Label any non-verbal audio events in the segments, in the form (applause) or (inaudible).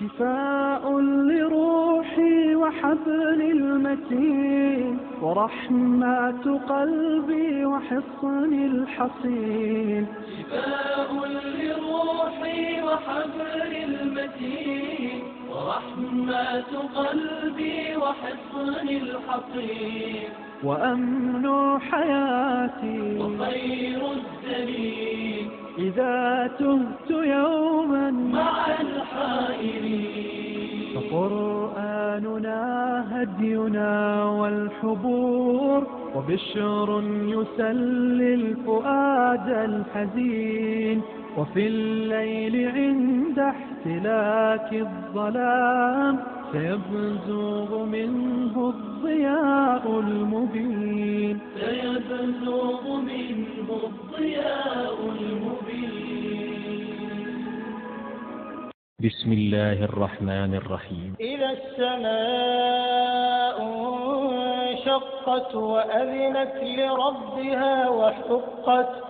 شفاء لروحي وحبل المتين ورحمة قلبي وحصن الحصين. شفاء لروحي وحبل المتين ورحمة قلبي وحصن الحصين. وأمن حياتي وخير الدليل إذا تهت يوما مع الحائرين. فقرآننا هدينا والحبور وبشر يسلي الفؤاد الحزين. وفي الليل عند احتلاك الظلام سيبزغ منه الضياء المبين. سيبلغ منه الضياء المبين. بسم الله الرحمن الرحيم. إذا السماء انشقت وأذنت لربها وحقت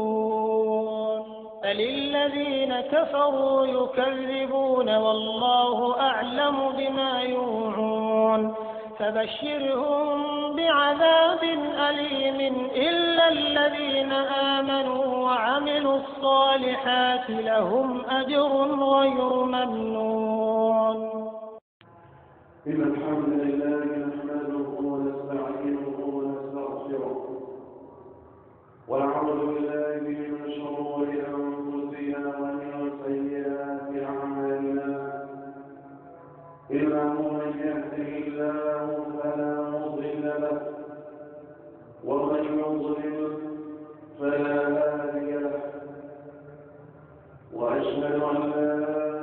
فللذين كفروا يكذبون والله أعلم بما يوعون فبشرهم بعذاب أليم إلا الذين آمنوا وعملوا الصالحات لهم أجر غير ممنون. إن الحمد لله نحمده ونستعينه ونستغفره. ونعوذ بالله من شرور أنفسنا يضلل فلا هادي له وأشهد أن لا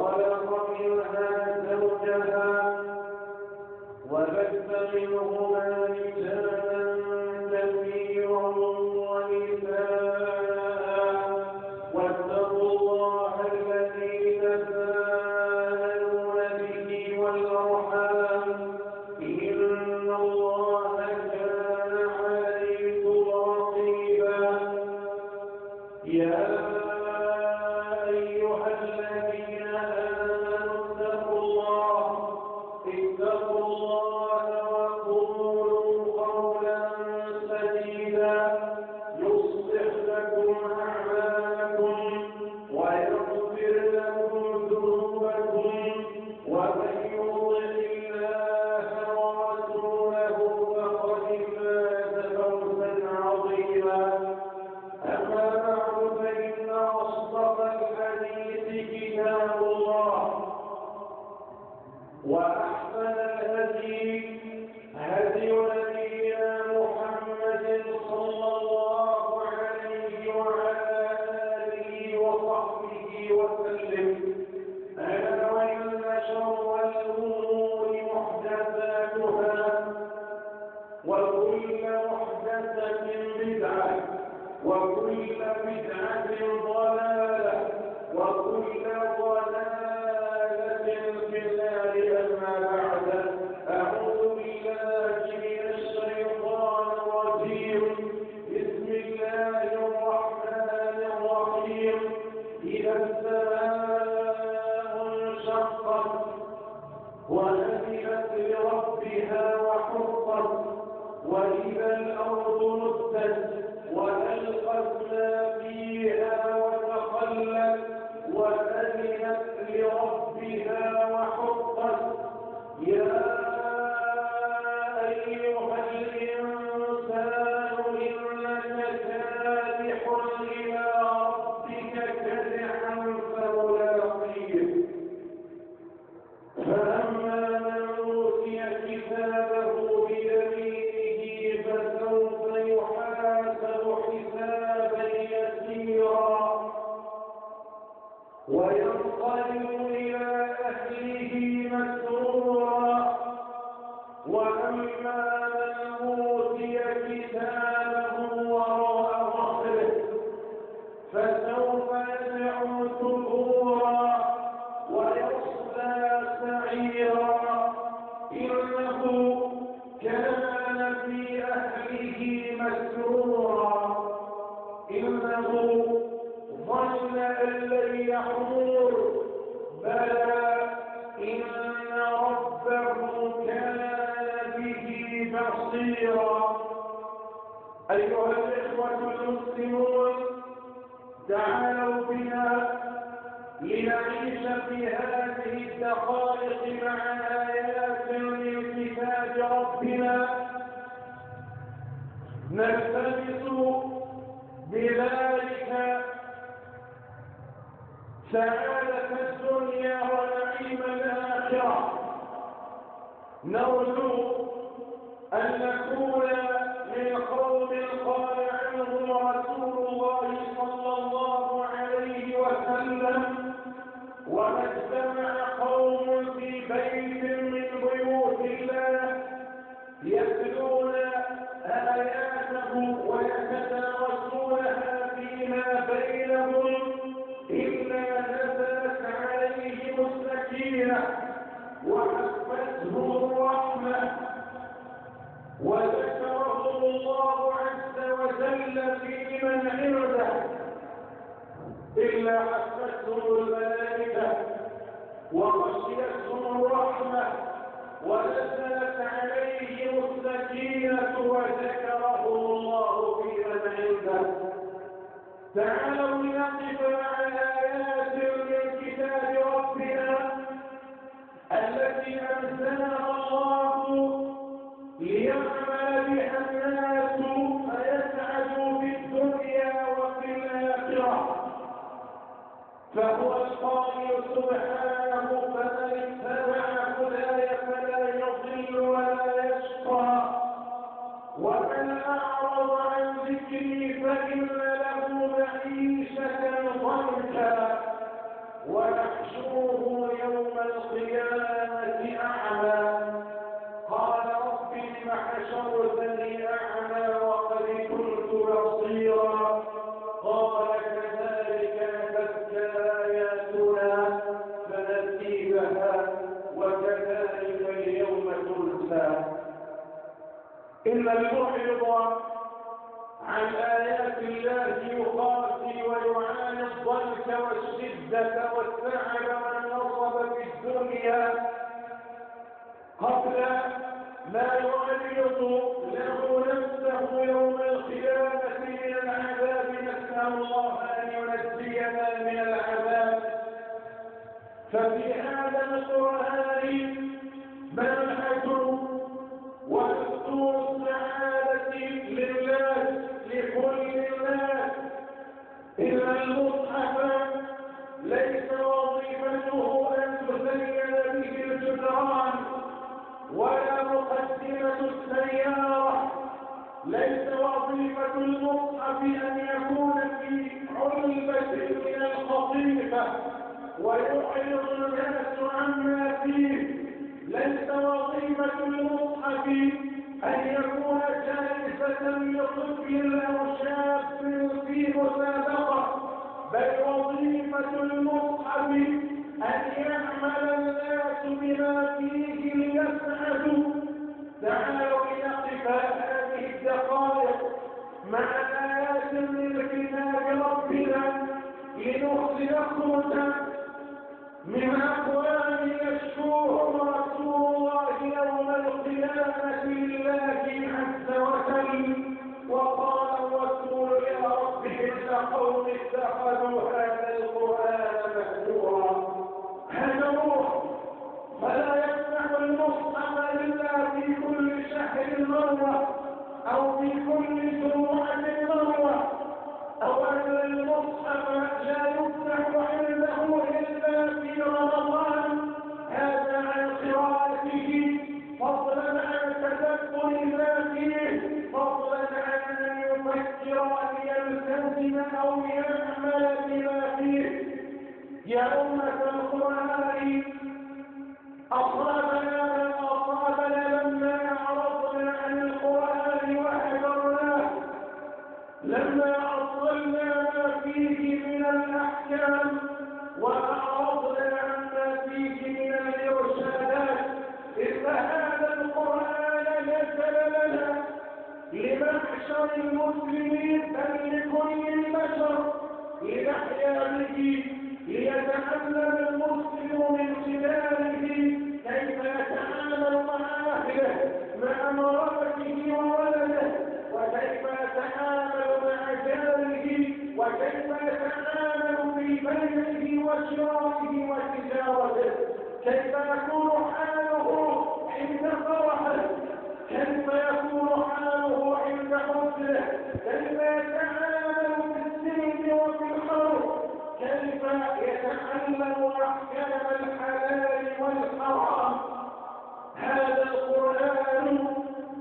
وخلق منها زوجها وبث منهما رجالا وأذنت لربها وحقت يا أيها الإنسان نلتبس بذلك سعادة الدنيا ونعيم الآخرة. نرجو أن نكون من قوم قال عنه رسول تعالوا لنقف على آيات من كتاب ربنا التي أنزلها الله ليعمل بها الناس في الدنيا وفي الآخرة. فهو القائل سبحانه فمن اتبع هداي فلا يضل ولا يشقى. ومن أعرض عن ذكري فإن له معيشة ضنكا. ونحشره يوم القيامة أعمى. قال رب لم حشرتني أعمى وقد كنت بصيرا. قال كذلك أتتك آياتنا فنسيبها وكذلك اليوم تنسى. إن المعرض عن آيات الله يقاسي ويعاني الضنك والشدة والتعب والنصب في الدنيا قبل ما يعرض له نفسه يوم القيامة من العذاب نسأل الله أن ينجينا من العذاب. ففي هذا القرآن منهج ودستور السعادة لله لكل الناس. إن المصحف ليس وظيفته أن تزين به الجدران ولا مقدمة السيارة. ليس وظيفة المصحف أن يكون في علبة من الخطيفة ويعرض الناس عما فيه. ليس وظيفة المصحف أن يكون جائزة لطفل أو شاب في مسابقة؟ بل وظيفة المصحف أن يعمل الناس بما فيه ليسعدوا. تعالوا لنقف هذه الدقائق مع آيات من كتاب ربنا لنخرج من أقوال يشكوهم رسول الله القيامة لله عز وجل وقال الرسول يا رب إن قوم اتخذوا هذا القرآن مهجورا هجروه فلا يفتح المصحف إلا في كل شهر مرة أو في كل جمعة مرة. أو أن المصحف لا يفتح عنده إلا في رمضان يلتزم أو يعمل بما فيه يا أمة القرآن أصابنا ما أصابنا لما أعرضنا عن القرآن وحذرناه لما أصلنا ما فيه من الأحكام وأعرضنا عما فيه من الإرشادات. إن هذا لمحشر المسلمين بل لكل البشر لنحيا به ليتعلم المسلم من خلاله. كيف يتعامل مع أهله مع امرأته وولده؟ وكيف يتعامل مع جاره؟ وكيف يتعامل في بيعه وشرائه وتجارته؟ كيف يكون حاله عند فرحه؟ كيف يكون حاله عند حزنه كيف يتعامل في السلم وفي الحرب كيف يتعلم أحكام الحلال والحرام؟ هذا القرآن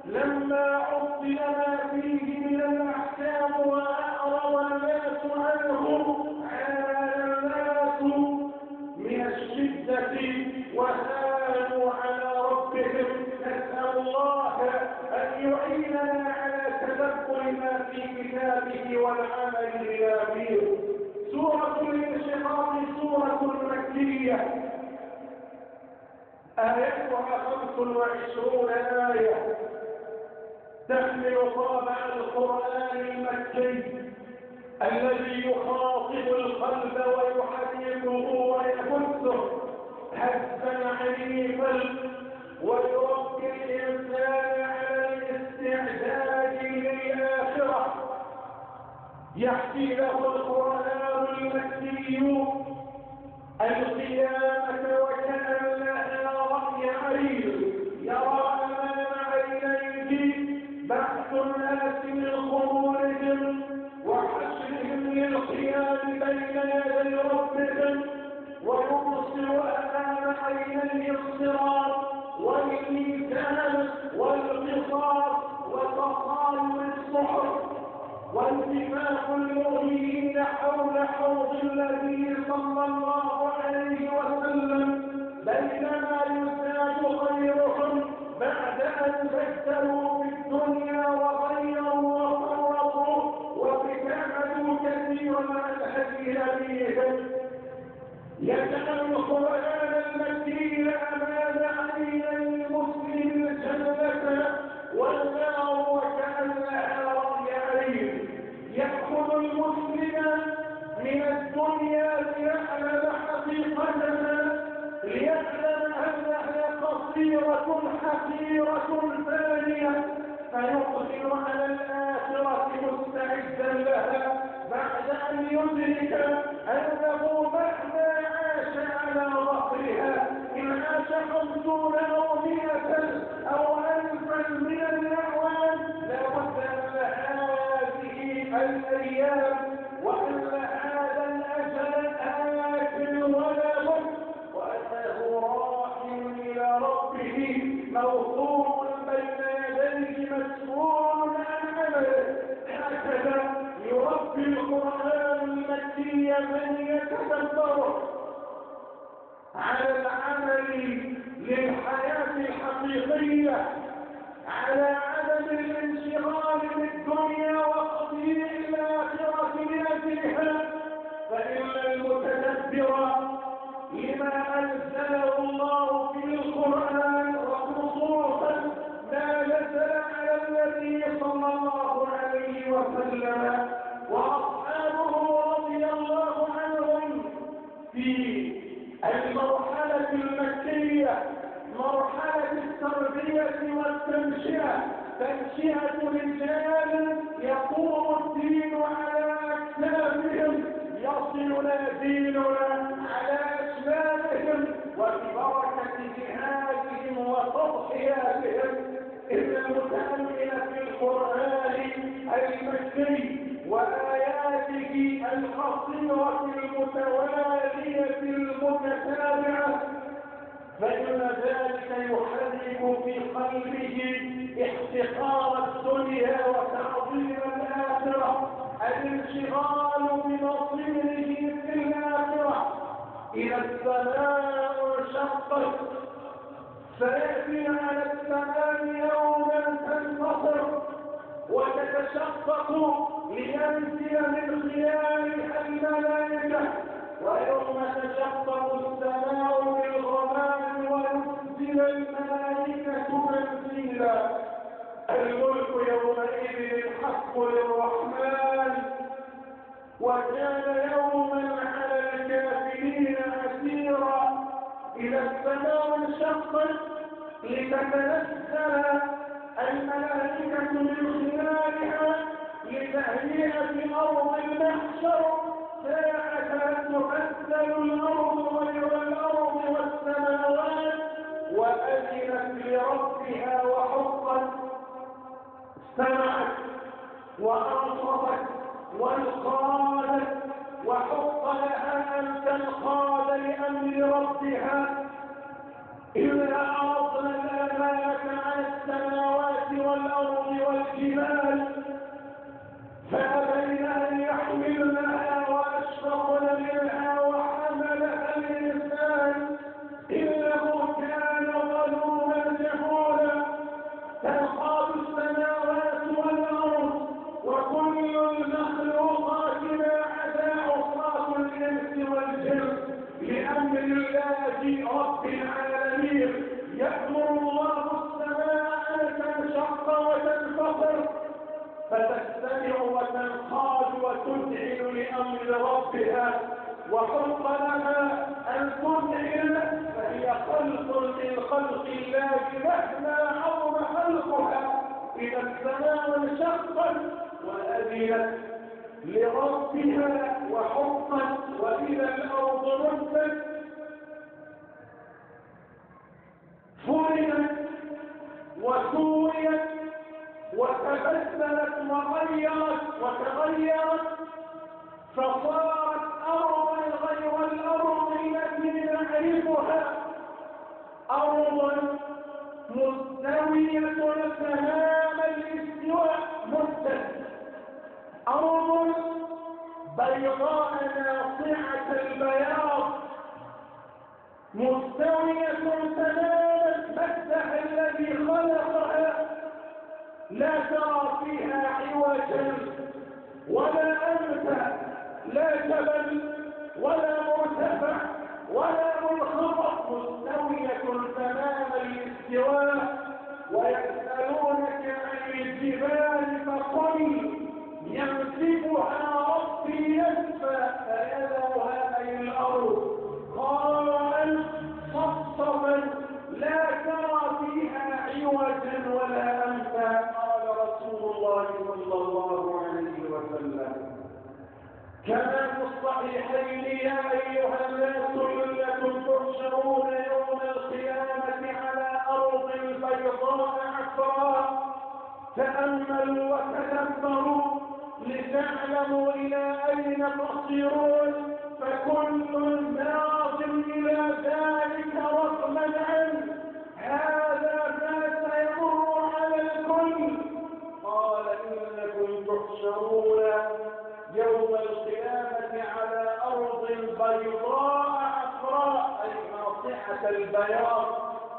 لما عطل ما فيه من الأحكام وأعرض الناس عنه عانى الناس من الشدة وهانوا على ربهم نسال الله ان وأن يعيننا على تدبر ما في كتابه والعمل بما فيه. سورة الانشقاق سورة مكية. آياتها خمس وعشرون آية. تحمل طابع القرآن المكي الذي يخاطب القلب ويحركه ويبثه هزا عنيفا ويربي الإنسان على الاستعداد للآخرة يحكي له القرآن المكي القيامة وكأن لها رأي عين يرى أمام عينيه بحث الناس من خمولهم وحشرهم للقيام بين يدي ربهم ويبصر أمام عينيه الصراط والميزان والقصاص وتصاير الصحف وانتفاخ المؤمنين حول حوض النبي صلى الله عليه وسلم. بينما يزداد خيرهم بعد أن بدلوا في الدنيا وغيروا وفرطوا وابتعدوا كثيرا عن هدي نبيهم يجعل القرآن بعد أن يدرك أنه مهما عاش على ظهرها إن عاش خمسون أو مئة أو ألفا من الأعوام لابد أن هذه الأيام وأن من على العمل للحياة الحقيقية على عدم الانشغال بالدنيا وقضية الآخرة لأجلها فإن المتدبر لما أنزله الله في القرآن وخصوصا ما نزل على النبي صلى الله عليه وسلم وأصحابه رضي الله عنهم في المرحلة المكية مرحلة التربية والتنشئة تنشئة رجال يقوم الدين على أكتافهم يصل ديننا على أسبابهم وببركة جهادهم وتضحياتهم. إن المتأمل في القرآن المكي وآياته القصيرة المتوالية المتتابعة. فإن ذلك يحرك في قلبه احتقار الدنيا وتعظيم الآخرة الانشغال بمصيره في الآخرة. إذا السماء انشقت فيأتي على السماء يوما تنتصر وتتشقق لينزل من خلالها الملائكة ويوم تشقق السماء بالغمام وينزل الملائكة تنزيلا. الملك يومئذ الحق للرحمن وكان يوما على الكافرين أسيرا. إذا السماء انشقت لتتنزل الملائكة من خلالها لتهيئة أرض المحشر ساعة تبدل الأرض غير الأرض والسماوات وأذنت لربها وحقت سمعت وأنصفت وانقادت وحق لها أن تنقاد لأمر ربها. إذا عرضنا الملك على السماوات والأرض والجبال فأبين أن يحملنها وأشفقن منها وحملها الإنسان إنه كان ظلوما جهولا فأخاف السماوات والأرض وكل المخلوقات ما عدا أصحاب الإنس والجن لأمر الله رب العالمين يأمر الله السماء أن تنشق وتنفطر فتستمع وتنقاد وتذعن لأمر ربها وحق لها أن تذعن فهي خلق من خلق الله مهما عظم خلقها إذا السماء انشقت وأذنت لربها وحقت وإذا الأرض مدت فرمت وسويت وتبدلت وغيرت وتغيرت فصارت أرضا غير الأرض التي نعرفها. أرض مستوية تمام الاستواء مدة أرض بيضاء ناصعة البياض مستوية تماما مسح الذي خلقها. لا ترى فيها عوجا ولا أمتا لا جبل ولا مرتفع ولا منخفض. مستوية تمام الاستواء ويسألونك عن الجبال فقل ينسفها ربي ينفى فيذرها لا ترى فيها عوجا ولا أمتا قال رسول الله صلى الله عليه وسلم. كما في الصحيحين يا أيها الناس إنكم تحشرون يوم القيامة على أرض بيضاء عفراء تأملوا وتدبروا لتعلموا إلى أين تصيرون فكل ناظر إلى ذلك رغما عنه هذا ما سيمر على الكل. قال إنكم تحشرون يوم القيامة على أرض بيضاء عفراء أي ناصحة البياض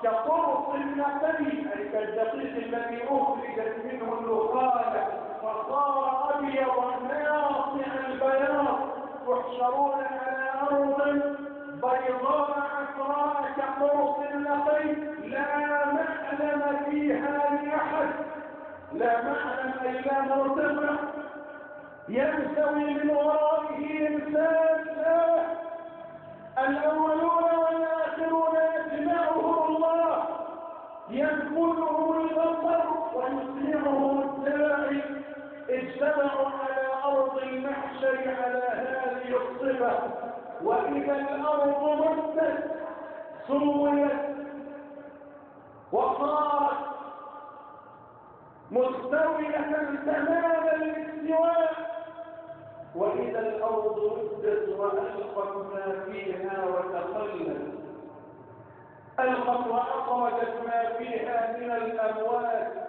كطرق النقل أي كالدقيق الذي أخرجت منه النخالة. فصار أبيض ناصع البياض. تحشرون على أرض بيضاء عفراء كطرق النقل لا معلم فيها لأحد لا معلم أي لا مرتفع ينسوي من ورائه إنسان الأولون والآخرون يجمعهم الله ينقلهم البصر ويسمعهم الداعي اجتمعوا على أرض المحشر على هذه الصفة. وإذا الأرض مدت سويت وصارت مستوية تمام الاستواء وإذا الأرض مدت وألقت ما فيها وتخلت. ألقت وأخرجت ما فيها من الأموات.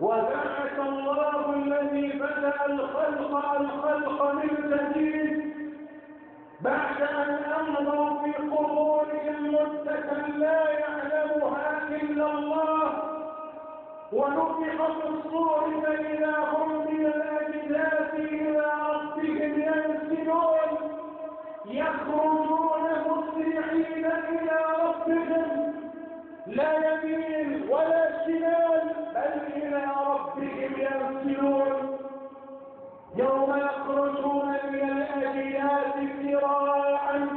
وبعث الله الذي بدأ الخلق الخلق من جديد بعد أن أمضوا في قبورهم مدة لا يعلمها إلا الله. ونفخ في الصور فإذا هم من الأجداث إلى ربهم ينسلون يخرجون مسرعين إلى ربهم. لا يمين ولا شمال بل إلى ربهم ينسلون يوم يخرجون من الأجداث سراعا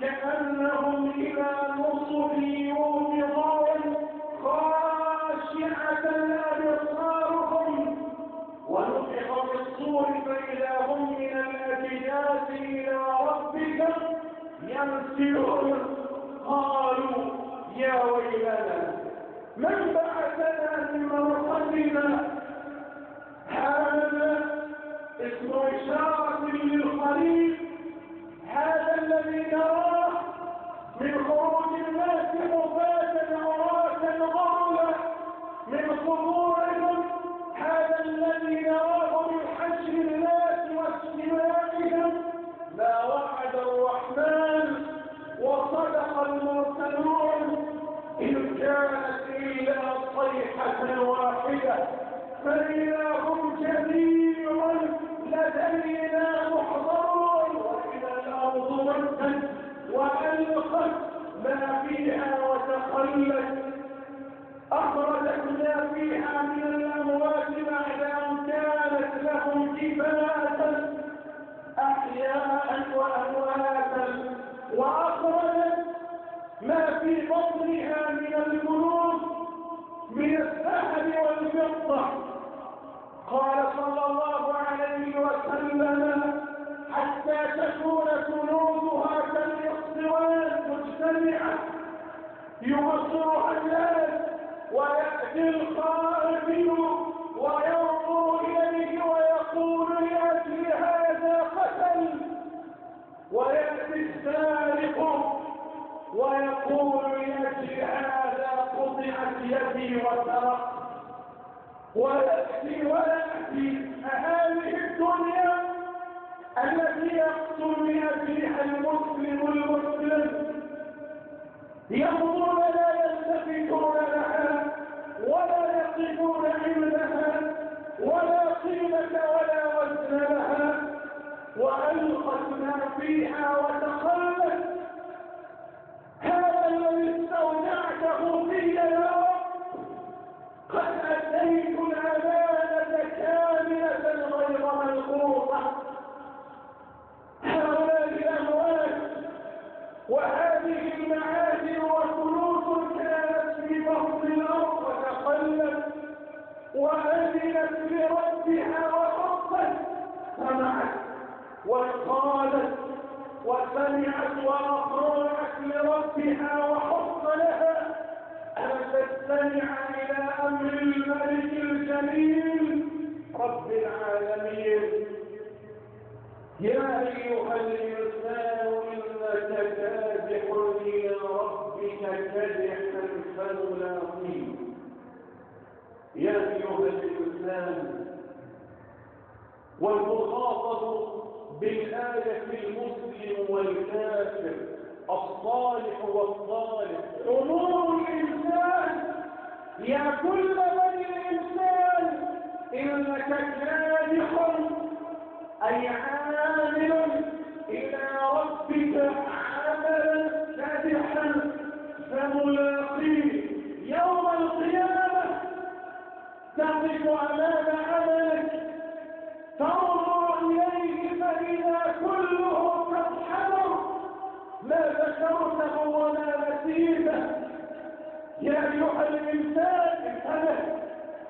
كأنهم إلى نصب يومضون خاشعة أبصارهم. ونفخ في الصور فإذا هم من الأجداث إلى ربك ينسلون قالوا يا ويلنا. من بعثنا من هذا اسم إشارة للقريب. هذا الذي نراه من خروج الناس مفادا عراة غرلا من قبورهم. هذا الذي نراه من حشر الناس واجتماعهم. ما وعد الرحمن. وصدق المرسلون. إن كانت إلا صيحة واحدة فإذا هم جميع لدينا محضرون. وإلى الأرض مدت وألقت ما فيها وتخلت. أخرجت ما فيها من الأموات بعد أن كانت لهم كفاءة أحياء وأمواتا. وأخرجت ما في بطنها من الكنوز من الذهب والفضة. قال صلى الله عليه وسلم حتى تكون كنوزها كالإصطوان مجتمعة يبصرها الناس ويأتي الخائف وينظر إليه ويقول لأجل هذا قتل ويأتي السارق ويقول لأجل هذا قطعت يدي وسرق ويأتي ويأتي هذه الدنيا التي يقتل أجلها المسلم المسلم. يمضون لا يلتفتون لها ولا يقفون عندها ولا قيمة ولا وزن لها. وألقت ما فيها وتخلت استودعته في قد الأمانة كاملة غير هؤلاء وهذه كانت في بطن الأرض وتقلت وأذنت لربها وحقت سمعت وقالت وسمعت وأطاعت لربها وحق لها. أن تستمع إلى أمر الملك الجليل؟ رب العالمين. يا أيها الإنسان إنك كادح إلى ربك كدحا فملاقيه يا أيها الإنسان والمخاطب بالآية المسلم والكافر الصالح والصالح. عموم الإنسان يا كل بني الإنسان إنك كادح أي عامل إلى ربك عملا كادحا فملاقيه يوم القيامة تقف أمام عملك تنظر إليه فإذا كله قد حضر ما ذكرته وما نسيته. يا أيها الإنسان انتبه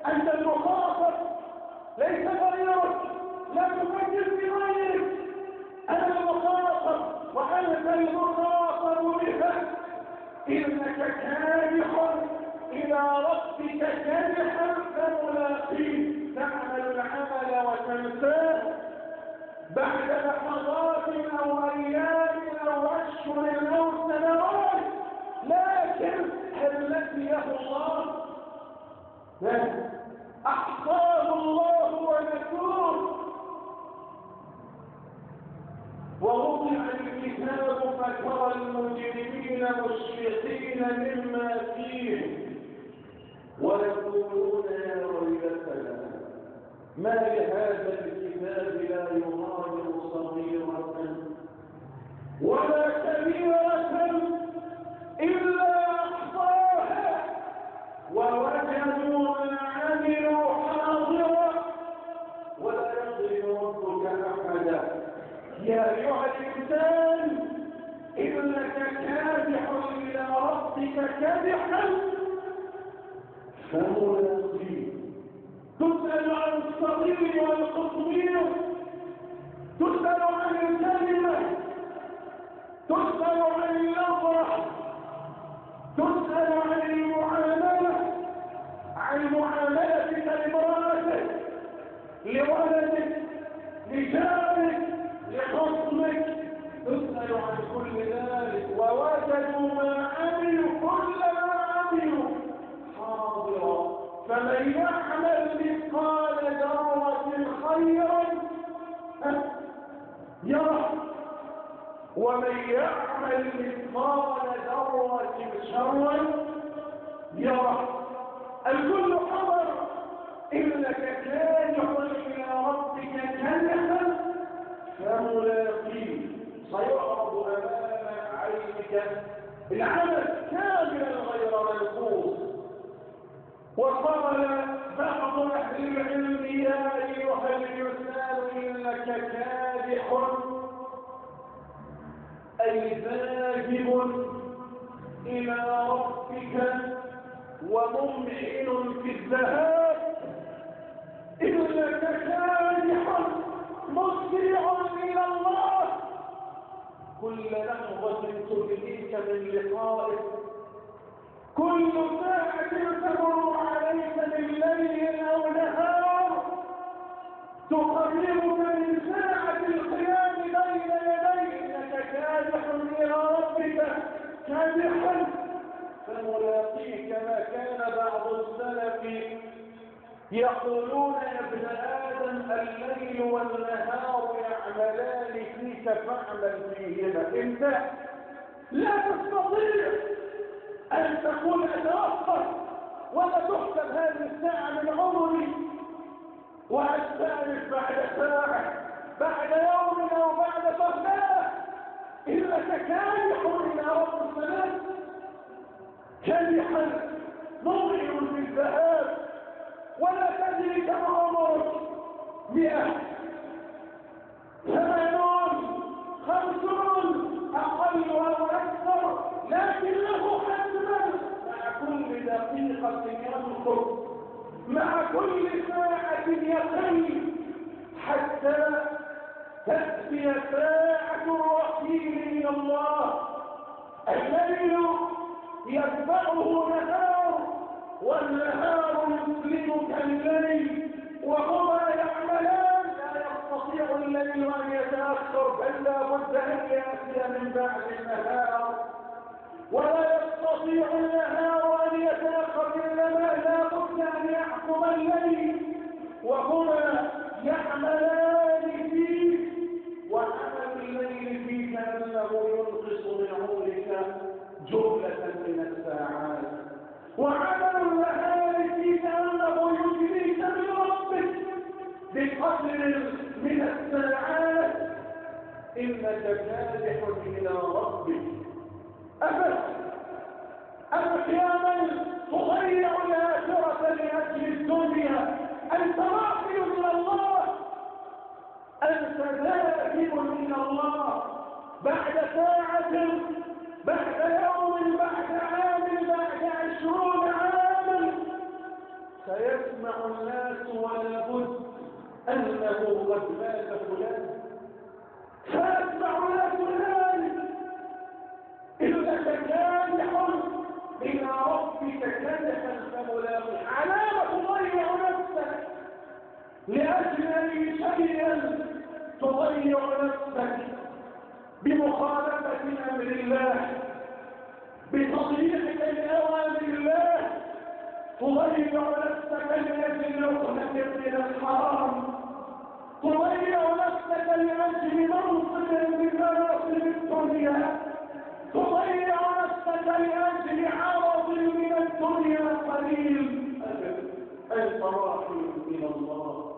أنت المخاطب ليس غيرك لا تفكر في غيرك أنا المخاطب وأنت المخاطب بها إنك كادح إلى ربك كادحا فملاقيه. تعمل العمل وتنساه. بعد لحظات أو أيام أو أشهر أو سنوات لكن هل نسيه الله؟ أحصاه الله ونسوه ووضع الكتاب فترى المجرمين مشفقين مما فيه ويقولون يا ويلتنا ما لهذا الكتاب كبيرة إلا أحصاها. ووجدوا ما عملوا حاضرا. ولا يظلم ربك أحدا. يا أيها الإنسان إنك كادح إلى ربك كادحا. فملاقيه تسأل عن الصغير والقصير. تسأل عن الكلمة. تسأل عن النظرة. تسأل عن المعاملة. عن معاملتك لامرأتك لولدك لجارك لخصمك تسأل عن كل ذلك. ووجدوا ما عملوا كل ما عملوا. حاضرا فمن يعمل مثقال ذرة خيرا يرى. ومن يعمل مثقال ذرة شرا يرى. الكل حضر. إنك كادح إلى ربك كدحا فملاقيه. سيعرض أمام عينك العمل وقال بعض أهل العلم يا أيها الإنسان إنك كادح أي ذاهب إلى ربك وممحن في الذهاب إنك كادح مسرع إلى الله. كل لحظة تبديك من لقائك كل ساعة تمر عليك من ليل أو نهار تقربك من ساعة القيام بين يديك كادح إلى ربك كادحا فملاقيك ما كان بعض السلف يقولون يا ابن آدم الليل والنهار يعملان فيك فاعمل فيهما إنت لا تستطيع أن تكون أتوقف ولا تحسب هذه الساعة من عمري. وأستأنف بعد ساعة بعد يوم أو بعد صفاء إنك كادح إلى رب السلام كادحا مضيع في الذهاب ولا تدري كم عمرك مئة ثمانون خمسون أقل أو أكثر. لكن له حسبا مع كل دقيقة ينقص مع كل ساعة يقل حتى تأتي ساعة الرحيل إلى الله. الليل يتبعه نهار والنهار يسلمك الليل. وهما يعملان لا يستطيع الليل أن يتأخر بل لا بد أن يأتي من بعد النهار. ولا يستطيع النهار أن يتاخر انما لا بد أن يحكم الليل وهما يعملان فيه وعمل الليل فيك انه ينقص من عمرك جملة من الساعات. وعمل النهار فيك انه يجريك من ربك بقدر من الساعات. إنك كادح إلى ربك. ابدا أحيانا تضيع الاخره لأجل الدنيا. انت راقي إلى الله انت ذاهب إلى الله. بعد ساعة بعد يوم بعد عام بعد عشرون عاما سيسمع الناس ولا بد أنه قد مات فلان. سيسمع الناس كادح إلى ربك كدحا فملاقي علامه تضيع نفسك لأجل اي شيء تضيع نفسك بمخالفة أمر الله بتضييعك لأوامر الله تضيع نفسك لأجل لقمة من الحرام تضيع نفسك لأجل منصب من مناصب الدنيا. نفسك لأجل عرض من الدنيا قليل. أنت من الله.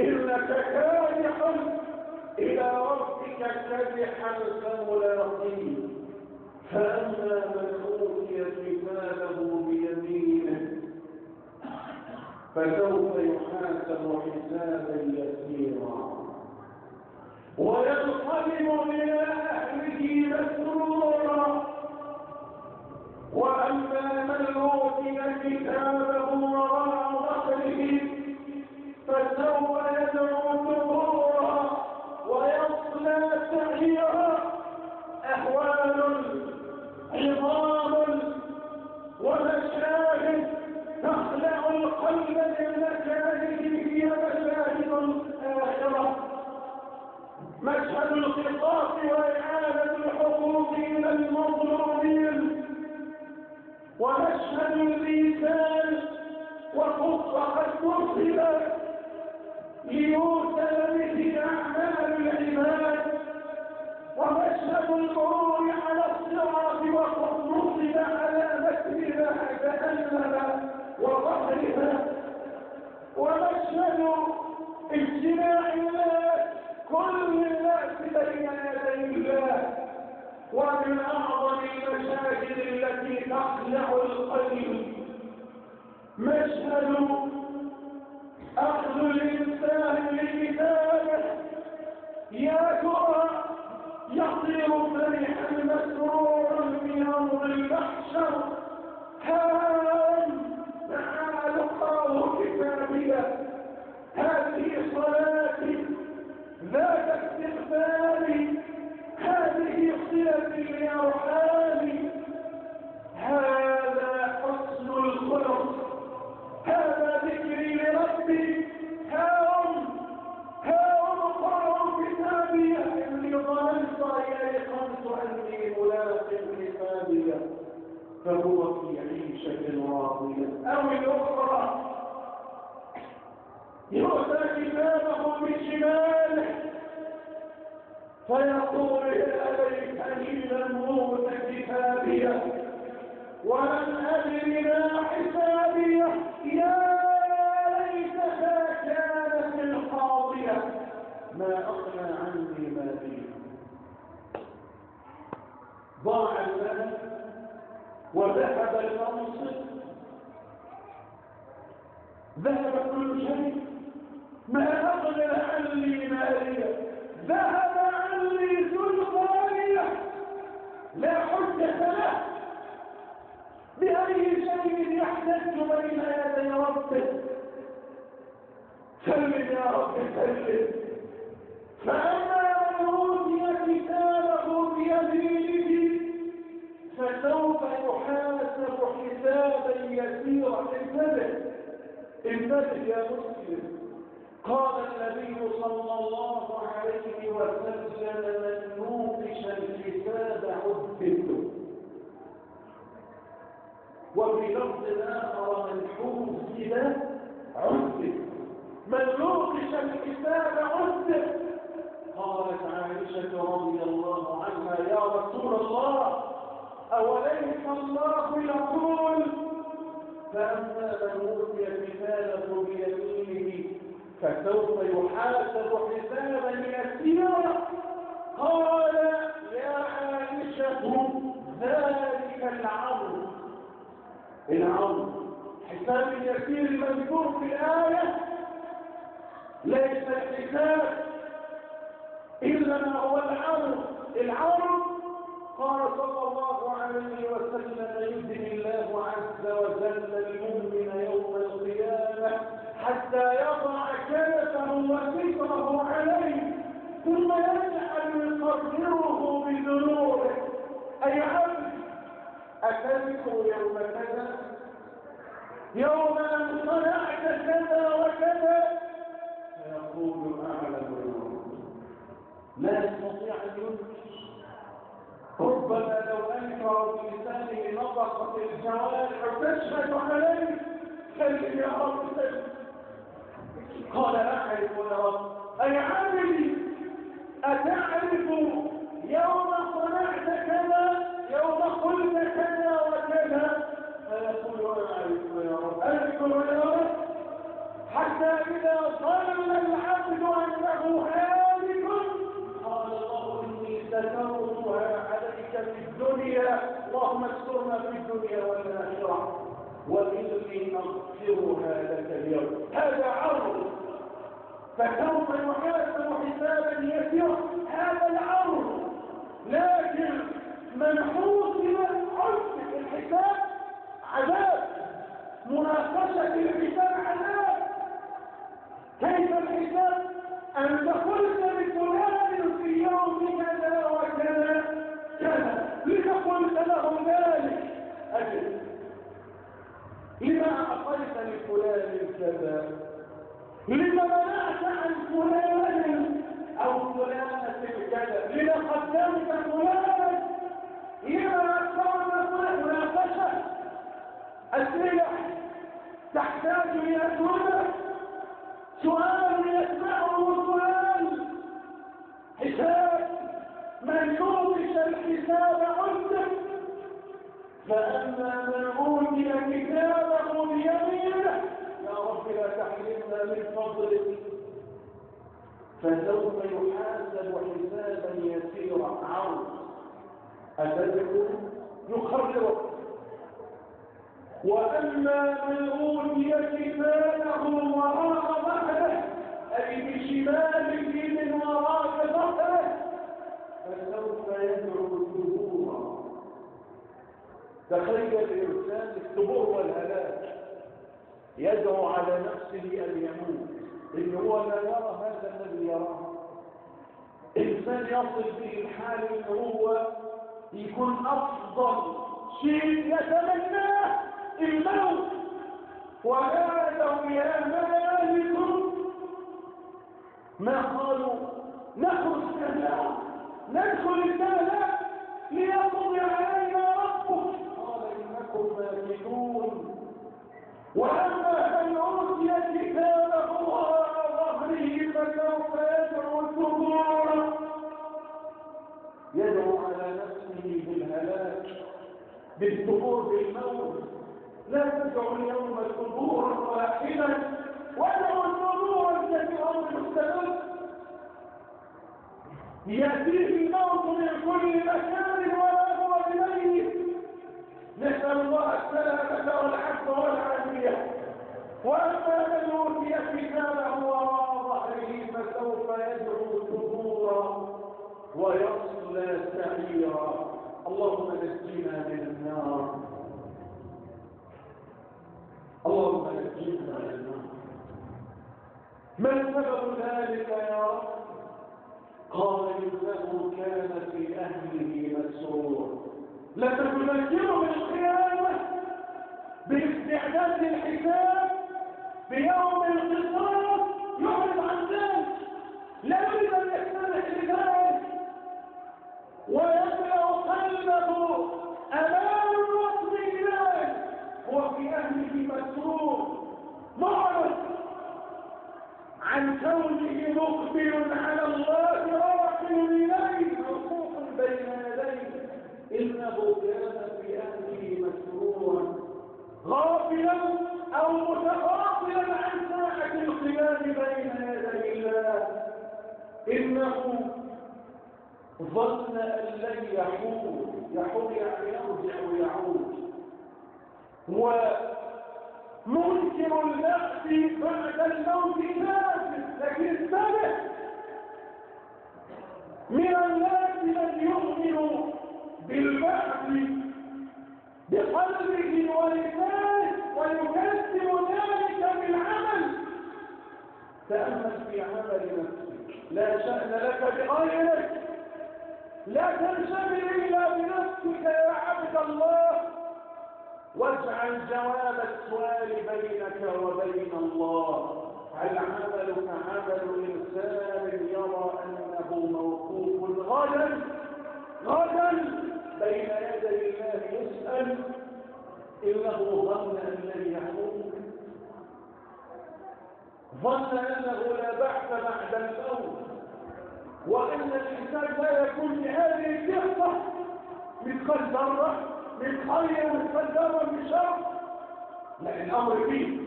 إنك كادح إلى ربك فملاقيه فأما من كتابه بيمينه فسوف يحاسب حسابا يسيرا. وينقلب إلى أهله مسرورا. وأما من أوتي كتابه وراء ظهره فسوف يدعو ثبورا ويصلى سعيرا. أهوال عظام ومشاهد تخلع القلب من مكانه هي مشاهد الآخرة. مشهد القصاص وإعادة الحقوق إلى المظلومين. ومشهد الميزان وقد فصل ليوصل به أعمال العباد. ومشهد المرور على الصراط وقد نصب على متنها جهنم وظهرها ومشهد اجتماع الناس كل الناس بين يدي الله ومن أعظم المشاهد التي تخلع القلب. مشهد أخذ الإنسان لكتابه. يا ترى يطير فرحا مسرورا في أرض المحشر. هان تعال الله كتابيه هذه صلاتي ذات استغفاري هذه صلتي لأرحامي هذا حسن الخلق. هذا ذكري لربي. هاهم هاهم قرأوا كتابي. إني ظننت ييقنت أني ملاق حسابي. فهو في عيشة راضية. أو الأخرى يؤتى كتابه بشماله فيقول يا ليتني لم اوت كتابيه ولم ادر ما حسابيه يا ليتها كانت القاضيه ما اغنى عني مالي ضاع المال وذهب المنصب ذهب كل شيء. ما أغنى عني مالية؟ ذهب عني سلطانية. لا حجة له. بأي شيء يحتج بين يدي ربه سلم يا رب سلم. فأما من أوتي كتابه بيمينه فسوف يحاسب حسابا يسيرا. انتبه انتبه يا مسلم قال النبي صلى الله عليه وسلم من نوقش الحساب عذبه وفي لفظ آخر من حوزب عذب من نوقش الحساب عذب قالت عائشة رضي الله عنها يا رسول الله أوليس الله يقول فأما من أوتي كتابه بيمينه فسوف يحاسب حسابا يسيرا. قال يا عائشة ذلك العمر العمر حساب يسير المذكور في الآية. ليس الحساب إلا ما هو العمر العمر قال صلى الله عليه وسلم يدن الله عز وجل المؤمن يوم القيامة. حتى يضع كنفه وفكره عليه ثم يجعل يقدره بذنوبه. أي عبد أتذكر يوم كذا؟ يوم أن صنعت كذا وكذا؟ فيقول أعلم لا يستطيع أن ينكر ربما لو أنكر بلسانه نطقت الجوارح تشهد عليه رب سلم قال أعرف يا رب أي عملي أتعرف يوم صنعت كذا يوم قلت كذا وكذا؟ فيقول أعرف يا رب يا رب حتى إذا ظن العبد أنه هالك قال الله إني سترتها عليك في الدنيا اللهم استرنا في الدنيا والآخرة. وإني أغفرها لك اليوم. هذا عرض فسوف يحاسب حسابا يسيرا. هذا العرض لكن من حوصل الحساب عذاب. مناقشة الحساب عذاب. كيف الحساب؟ أنت قلت لفلان في يوم كذا وكذا كذا. لما قلت له ذلك. أجل. لما أعطيت لفلان كذا لما منعت عن فلان أو فلانة كذا لما قدمت فلانا لما أكثرت فلان مناقشة أسئلة تحتاج إلى أسئلة سؤال يسمعه سؤال حساب. من يوقش الحساب عنده. فأما من أوتي كتابه بيمينه يا رب لا تحرمنا من فضلك فسوف يحاسب حسابا يسيرا عرض أتدرك يخرجك وأما من أوتي كتابه وراء ظهره أي بشماله من وراء ظهره فسوف يدعو ثبورا. تخيل الإنسان الثبور والهلاك. يدعو على نفسه أن يموت. إن هو لا يرى هذا الذي يراه. إنسان يصل به الحال إن هو يكون أفضل شيء يتمناه الموت ونادوا يا مالك ما قالوا. نخرج كذا ندخل الدهلة ليقضي علينا ربك. إنكم ماكثون وأما من أوتي كتابه وراء ظهره فسوف يدعو ثبورا يدعو على نفسه بالهلاك بالثبور بالموت. لا تدعو اليوم ثبورا واحدا وادعو ثبورا كثيرا مستمر. يأتيه الموت من كل مكان ولا نسأل الله السلامة والعفو والعافية. وأما من أوتي كتابه وراء ظهره فسوف يدعو ثبورا ويصلى سعيرا. اللهم نجينا من النار. اللهم نجينا من النار. ما سبب ذلك يا رب؟ قال إنه كان في أهله مسرور لتذكره بالقيامه باستعداد الحساب بيوم القصاص يعرض عن ذلك لا يريد أن يستمع لذلك ويملا قلبه أمام المؤمنين هو في أهله مسرور. معرض. عن كونه مقبل على الله راحل إليه. موقوف بين يديه. إنه كان في أهله مسرورا غافلا أو متغافلا عن ساعة القيام بين يدي الله. إنه ظن أن لن يحول يحول يعني يرجع ويعود. ومنكر النفس بعد الموت كافر لكن انتبه من الناس من يؤمن بالبعث بقلبه ولسانه ويكذب ذلك بالعمل. تأمل في عمل نفسك. لا شأن لك بغيرك لا تنشغل إلا بنفسك يا عبد الله. واجعل جواب السؤال بينك وبين الله. هل عملك عمل إنسان يرى أنه موقوف غدا. غدا. بين يدي الله يسأل إنه ظن أن لن يحوم ظن أنه لا بعث بعد الموت وأن الإنسان لا يكون بهذه القصة مثقال ذرة من خير ومثقال ذرة من شر. لا الأمر فيه.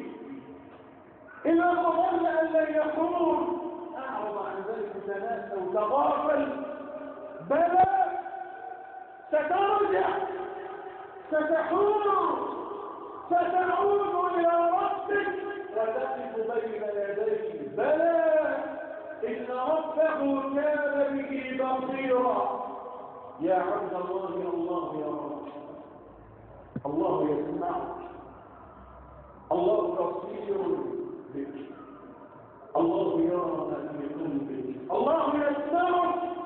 إذا ظن أن لن يكون أعرض عن ذلك تناس أو تغافل. بلى سترجع. ستحور ستعود إلى ربك. وتقف بين يديه بلى. إن ربه كان به بصيرا. يا عبد الله يا الله يا رب. الله يسمعك. الله بصير بك. الله يرى ما في قلبك. الله يسمعك.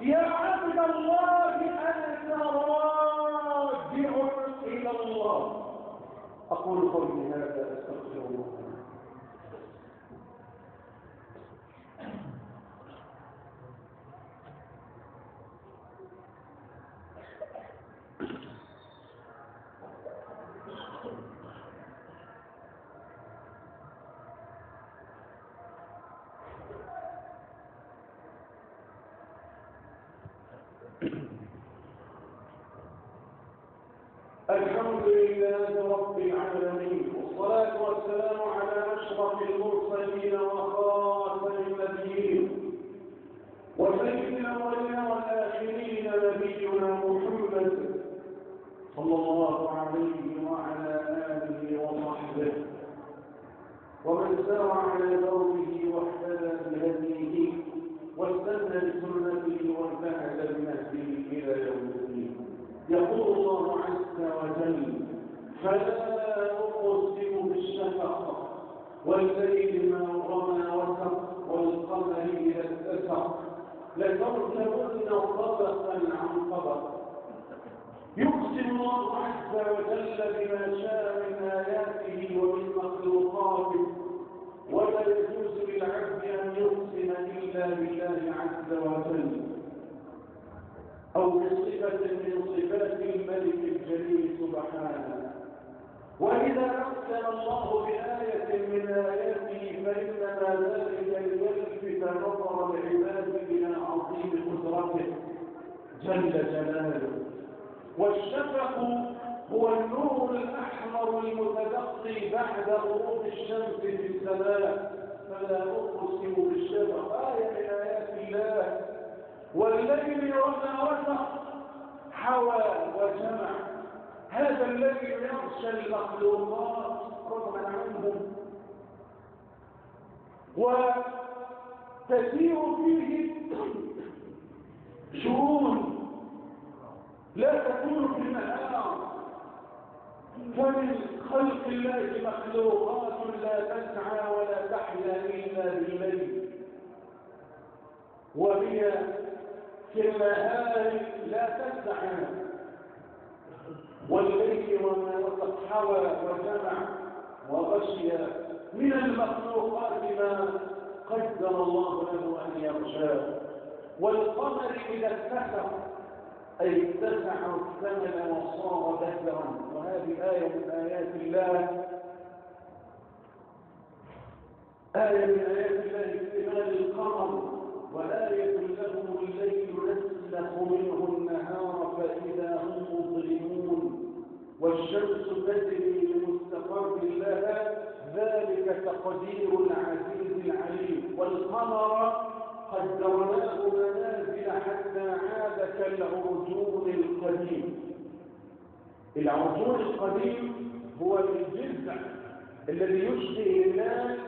يا عبد الله أنت راجع إلى الله. أقول قولي هذا أستغفر الله. الحمد لله رب العالمين والصلاة والسلام على أشرف المرسلين وخاتم النبيين وسيد الأولين والآخرين نبينا محمد صلى الله عليه وعلى آله وصحبه ومن سار على دوره واحتلى بهديه واستنى بسنته وانتهج بنهجه إلى يوم الدين يقول الله عز وجل فلا أقسم بالشفق والليل ما وما وسق والقمر اذا اتسق لتركبن طبقا عن طبق. يقسم الله عز وجل بما شاء من آياته ومن مخلوقاته. ولا يجوز للعبد أن يقسم إلا بالله عز وجل. أو بصفة من صفات الملك الجليل سبحانه. وإذا أقسم الله بآية من آياته فإنما ذلك ليلفت نظر العباد إلى عظيم قدرته جل جلاله. والشفق هو النور الأحمر المتبقي بعد غروب الشمس في السماء. فلا أقسم بالشفق. آية من آيات الله والليل وما وسق حوى وجمع. هذا الذي يغشى المخلوقات رغما عنهم. وتسير فيه (clears throat) شؤون لا تكون في النهار فمن خلق الله مخلوقات لا تسعى ولا تحيا إلا بالليل. وهي في النهار لا تسعى والليل وما وسط حوى وجمع وغشي من المخلوقات ما قدر الله له أن يغشاه والقمر إذا اتسق أي اتسع الثمن وصار ذكرا وهذه آية من آيات الله. آية من آيات الله اكتمال القمر. وآية لهم الليل نسلخ منه النهار فإذا هم مظلمون والشمس تجري لمستقر لها ذلك تقدير العزيز العليم والقمر قدرناه منازل حتى عاد كالعرجون القديم. العرجون القديم هو الجذع الذي يشبه الناس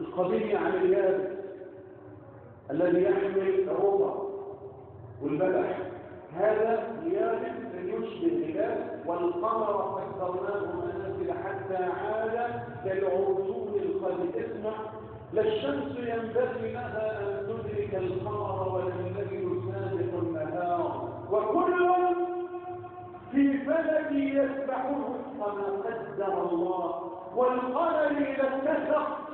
القديم عن اليابس الذي يحمل الرطب والبلح هذا يابس يشبه الهلال والقمر قدرناه منازل حتى عاد كالعرجون القديم اسمع لا الشمس ينبغي لها أن تدرك القمر ولا الليل سابق النهار. وكل في فلك يسبحون كما قدر الله. والقمر إذا اتسق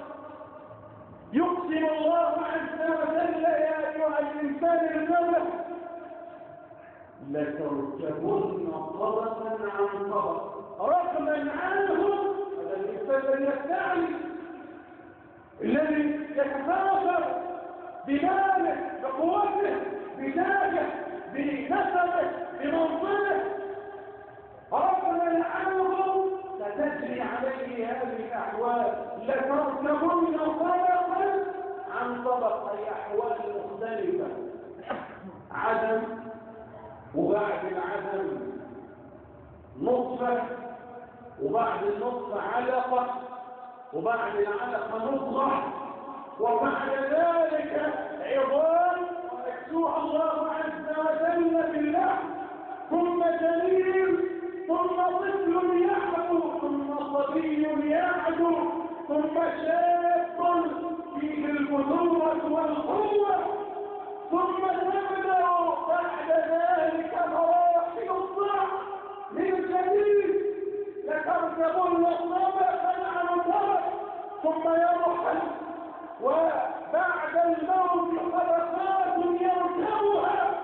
يقسم الله عز وجل يا أيها الإنسان النبه لتركبن طبقا عن طبق. رغما عنهم هذا الإنسان الذي الذي بماله بقوته بذاته بنسبه بمنصبه. ربنا عنه ستجري عليه هذه الأحوال. لتركبن طبقا عن طبق أي أحوال مختلفة. عدم وبعد العدم نطفة وبعد النطفة علقة وبعد العلقة مضغة وبعد ذلك عظام ويكسوها الله عز وجل بالله ثم جليل ثم طفل يعدو ثم صبي يعدو ثم شاب فيه البذورة والقوة ثم تبدأ بعد ذلك مراحل الضعف من جديد لتركبن طبقا عن طبق ثم يرحل. وبعد الموت طبقات يركبها.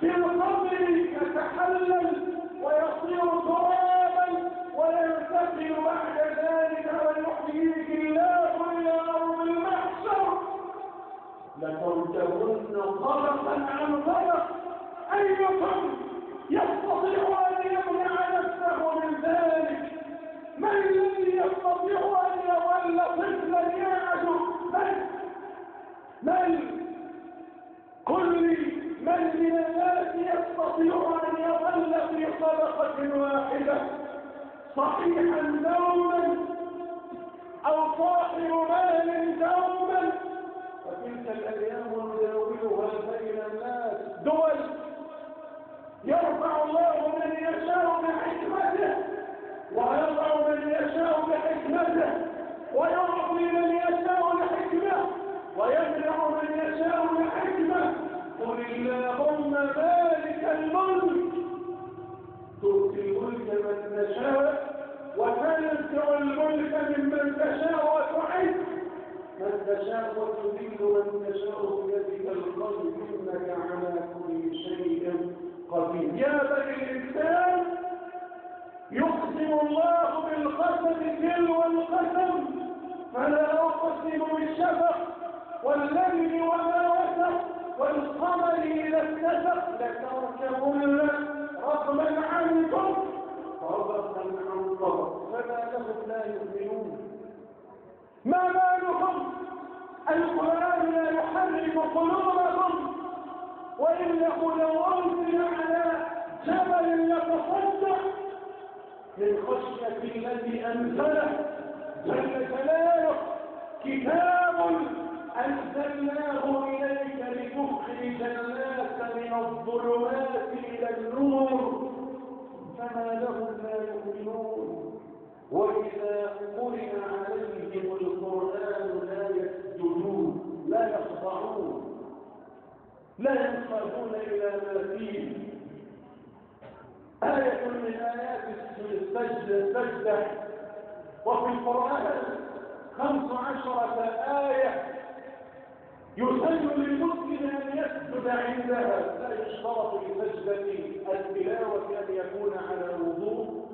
في القبر يتحلل ويصير ترابا وينتقل بعد ذلك ويحييه الله إلى ارض المحشر. لتركبن طبقا عن طبق أيكم يستطيع أن يمنع نفسه من ذلك. من الذي يستطيع أن يظل طفلا يعد من؟ من؟ كل من من الناس يستطيع أن يظل في طبقه واحدة؟ صحيحا نوما أو صاحب مال دوما؟ وتلك الأيام نداولها بين الناس. دول يرفع الله من يشاء بحكمته ويضع من يشاء بحكمته ويعطي من يشاء بحكمه ويمنع من يشاء بحكمه قل اللهم مالك الملك تؤتي الملك من تشاء وتنزع الملك ممن تشاء وتعز. من تشاء وتذل من تشاء بيدك الخير إنك على كل شيء قدير. يا بني الإنسان يقسم الله بالقسم تلو القسم فلا أقسم بالشفق والليل وما وسق والقمر إذا اتسق لتركبن رغما عنكم. رغما عن طبق. فما لهم لا يؤمنون. ما بالكم القرآن لا يحرك قلوبكم وإنه لو أنزل على جبل يتصدع من خشية الذي أنزله جل جلاله كتاب أنزلناه إليك لتخرج الناس من الظلمات إلى النور فما لهم لا يؤمنون. وإذا قرئ عليهم القرآن لا يسجدون لا يخضعون لا ينقادون إلى ما فيه. آية من آيات السجدة. وفي القرآن خمس عشرة آية يسن للمسلم أن يسجد عندها لا يشترط لسجدة التلاوة أن يكون على وضوء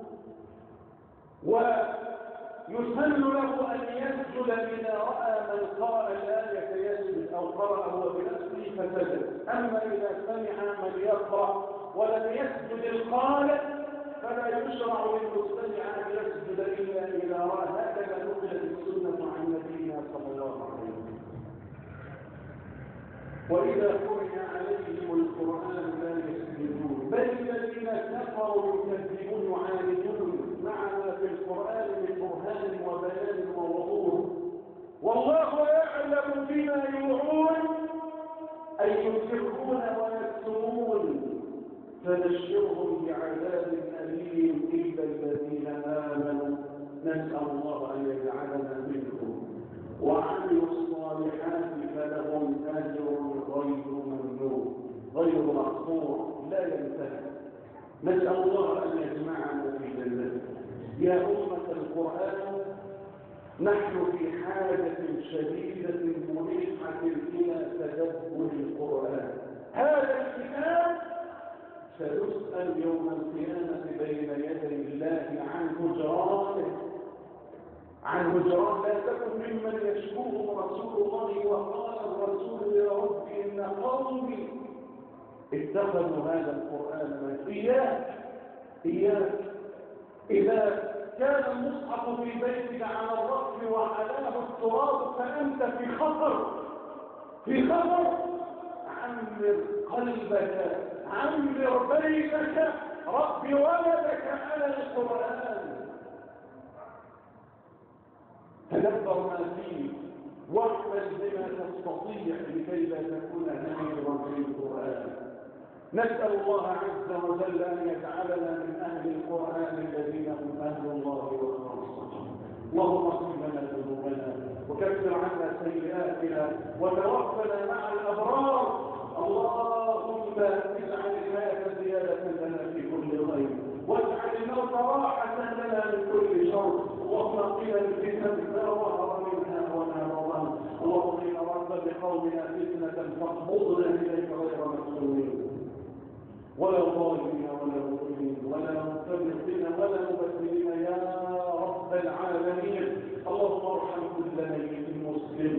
ويسن له أن يسجد إذا رأى من قرأ الآية يسجد أو قرأ هو بنفسه فسجد. أما إذا سمع من يقرأ ولم يسجد القارئ فلا يشرع للمستمع أن يسجد إلا إذا رأى هكذا نقلت السنة عن نبينا صلى الله عليه وسلم وإذا قرئ عليهم القرآن لا يسجدون. بل الذين كفروا يكذبون يعاندون مع ما في القرآن من برهان وبيان ووضوح والله يعلم بما يوعون أي يسرون ويكتمون. فبشرهم بعذاب أليم. إلا الذين آمنوا. نسأل الله أن يجعلنا منهم. وعملوا الصالحات فلهم أجر غير ممنون غير مقطوع لا ينتهي. نسأل الله أن يجمعنا في جنته. يا أمة القرآن نحن في حاجة شديدة مريحة إلى تدبر القرآن. هذا الكتاب سيسأل يوم القيامة بين يدي الله عن هجرانه عن هجران لا تكن ممن يشكوه رسول الله وقال الرسول يا رب إن قومي اتخذوا هذا القرآن إياك إياك. إذا كان المصحف في بيتك على الرف وعلاه التراب فأنت في خطر. في خطر. عمر قلبك عمر بيتك رب ولدك على القرآن. تدبر ما فيه واعمل بما تستطيع لكي لا تكون نهيرا في القرآن نسأل الله عز وجل أن يجعلنا من أهل القرآن الذين هم أهل الله وخاصته اللهم اغفر لنا ذنوبنا وكفر عنا سيئاتنا وتوفنا مع الأبرار. اللهم اجعل الحياة زيادة لنا في كل خير. واجعل الموت راحة لنا من كل شر. اللهم قنا الفتن ما ظهر منها وما بطن. اللهم إن أردت بقومنا فتنة فاقبضنا إليك غير مفتونين ولا ظالمين ولا مؤمنين ولا مستبقين ولا مبدلين يا رب العالمين. اللهم ارحم كل مسلم.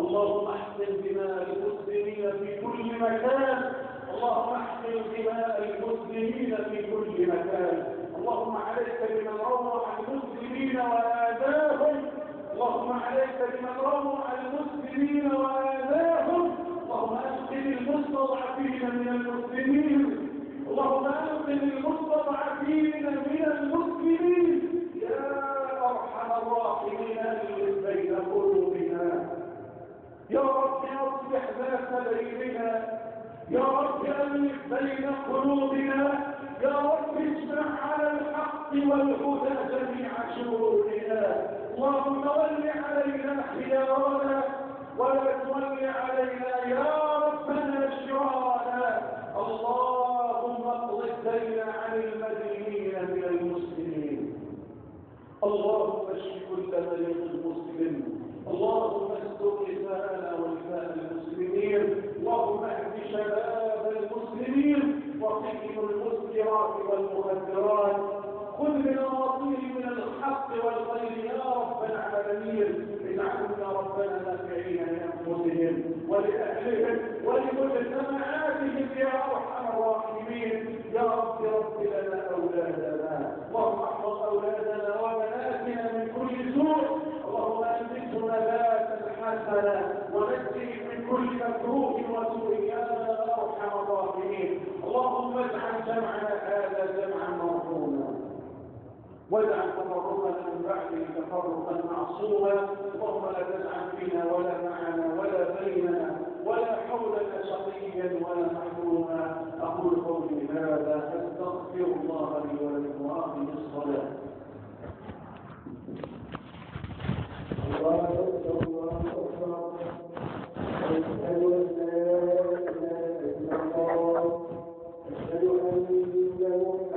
اللهم أحسن دماء المسلمين في كل مكان. اللهم أحسن دماء المسلمين في كل مكان. اللهم عليك بمن روى عن المسلمين وآذاهم اللهم عليك بمن روى عن المسلمين وآذاهم اللهم أسقني المستضعفين من المسلمين. اللهم أسقني المستضعفين من المسلمين. يا أرحم الراحمين أجلس بين قلوبنا. يا رب أصلح ذات بيننا. يا رب ألف بين قلوبنا. يا رب اجمع على الحق والهدى جميع شرورنا اللهم ول علينا خيارنا ولا تول علينا يا ربنا شرارنا. اللهم اقض الدين عن المدينين من المسلمين. اللهم اشف كل مريض مسلم. اللهم استر نساءنا ونساء المسلمين. اللهم اهد شباب المسلمين. وقهم المسكرات والمخدرات. خذ الوصيل من الحق والخير يا رب العالمين. اجعلنا ربنا نافعين لأنفسهم ولأهلهم ولمجتمعاتهم يا أرحم الراحمين. يا رب رب لنا أولادنا. احفظ أولادنا وبناتنا من كل سوء. اللهم انبته نباتا حسنا ونجه من كل مكروه وسوء. يا الراحمين اللهم اجعل جمعنا هذا جمعا مرحوما واجعل تفرقنا من بعده تفرقا معصوما. اللهم لا تجعل فينا ولا معنا ولا بيننا ولا حولنا شقيا ولا محروما. أقول قولي هذا أستغفر الله لي ولكم واقم الصلاة. الله اكبر الله اكبر ان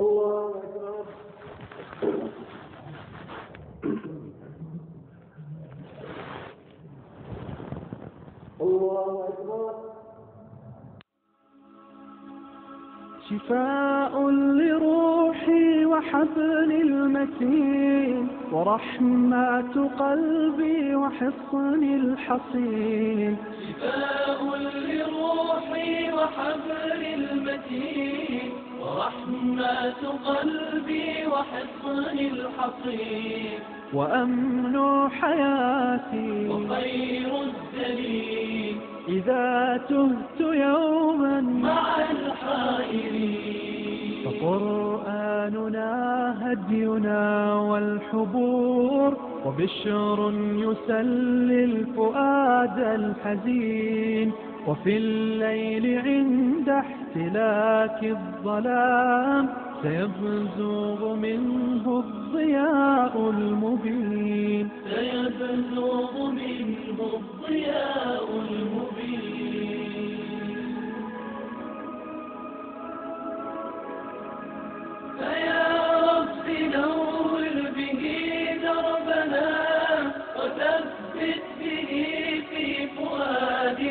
الله أكبر الله أكبر شفاء لروحي وحبل المتين ورحمة قلبي وحصن الحصين. شفاء لروحي وحبل المتين ورحمة قلبي وحصن الحصين وأمن حياتي وخير الدليل. إذا تهت يوما مع الحائرين. فقرآننا هدينا والحبور وبشر يسلي الفؤاد الحزين. وفي الليل عند احتلاك الظلام سيبزغ منه الضياء المبين. سيبلغ منه الضياء المبين. فيا رب نور به دربنا وثبت به في فؤاد اليقين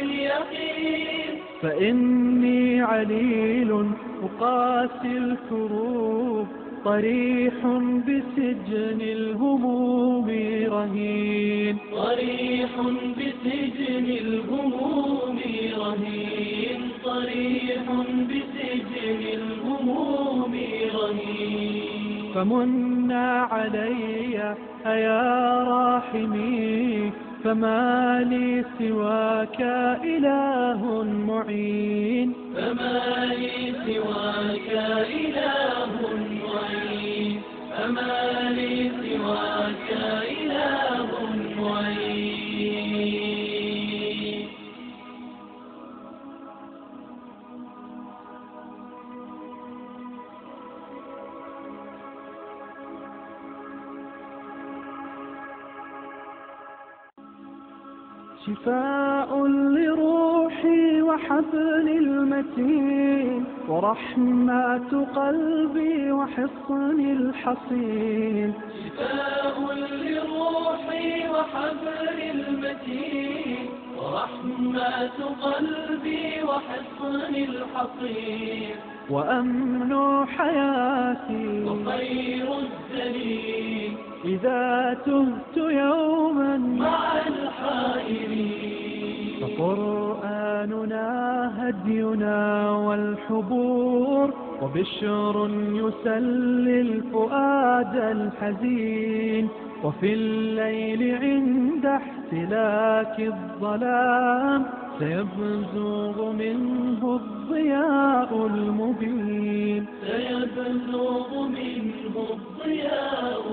فإني عليل أقاسي الكروب طريح بسجن الهموم رهين. طريح بسجن الهموم رهين. طريح بسجن الهموم رهين. فمنا علي أيا راحمي فما لي سواك إله معين. فما لي سواك إله معين. فما لي سواك إله شفاء لروحي وحبل المتين ورحمة قلبي وحصن الحصين. شفاء لروحي وحبل المتين ورحمة قلبي وحصن الحصين. وأمن حياتي. وخير الدليل إذا تهت يوما مع الحائرين. فقرآننا هدينا والحبور وبشر يسلي الفؤاد الحزين. وفي الليل عند احتلاك الظلام سيبزغ منه الضياء المبين. سيبلغ منه الضياء